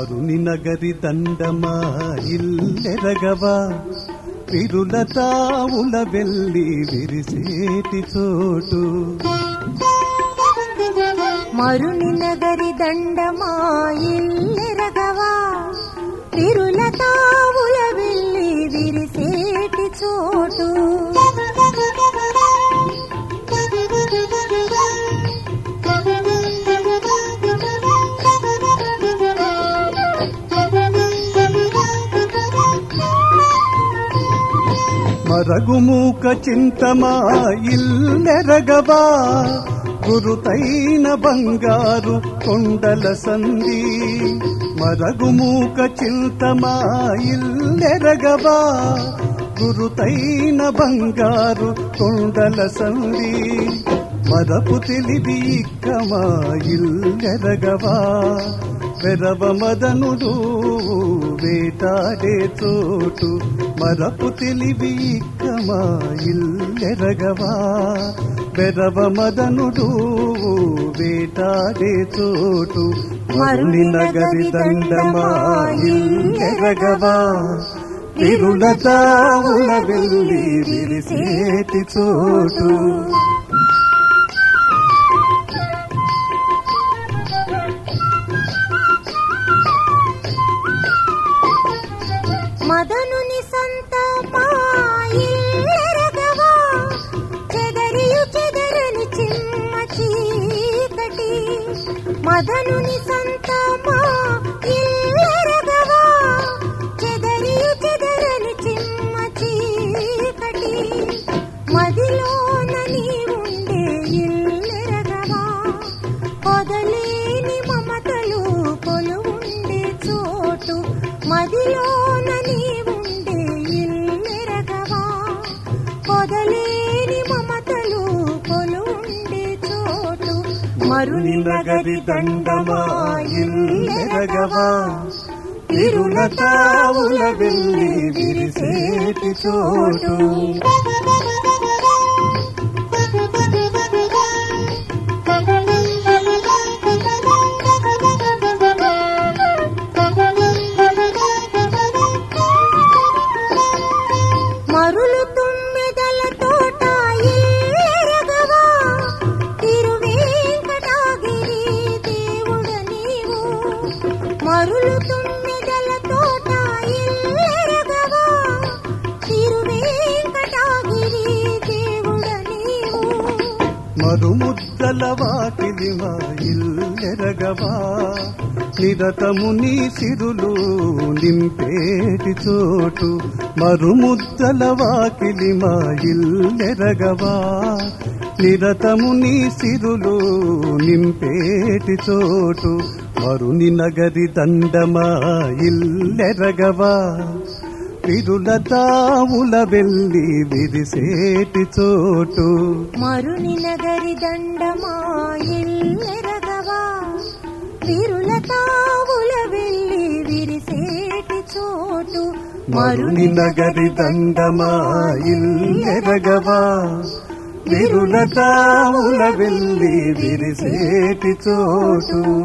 మరుని నగరి దండమా ఇల్లెరగవా? విరుల తావుల వెళ్ళి విరిసేటి చోటు. మరుని నగరి దండమాయిల్లెరగవా తిరుల తావుల వెళ్ళి విరిసేటి చోటు. అరగుమూక చింతమా ఇల్లెరగవా? గురుతైన బంగారు కొండల సంధి. మరగుమూక చింతమా ఇల్లెరగవా? గురుతైన బంగారు కొండల సంధి. మరపు తెలివి ఇక్కమా ఇల్లెరగవా? వెరవ మదనుడు వేటాడే చోటు మరపు తెలివి ఇక్కమా ఇల్లెరగవా? వెరవ మదనుడు వేటాడే చోటు మరుని నగరి దండమా ఇల్లెరగవా? తిరుల తావుల వెళ్ళి విరిసేటి చోటు మదనుని సంతమా ఇల్లరగవా? చెదరి చెదరని చిమ్మ చీకటి. మదిలోన నీవుండే మరుని నగరి తిరుల తావుల వెళ్ళి విరిసేటి చోటు మరుముద్దల వాకిలి మా ఇల్లెరగవా నిరతము నీ సిరులు నింపేటి చోటు మరుముద్దల వాకిలి మా ఇల్లెరగవా నిరతము నీ సిరులు నింపేటి చోటు మరుని నగరి దండమా ఇల్లెరగవా విరుల వెళ్ళి విరిసేటి చోటు. మరుని నగరి దండమా ఇల్లెరగవా విరుల వెళ్ళి విరిసేటి చోటు. మరుని నగరి దండమా ఇల్లెరగవా విరుల వెళ్ళి విరిసేటి చోటు.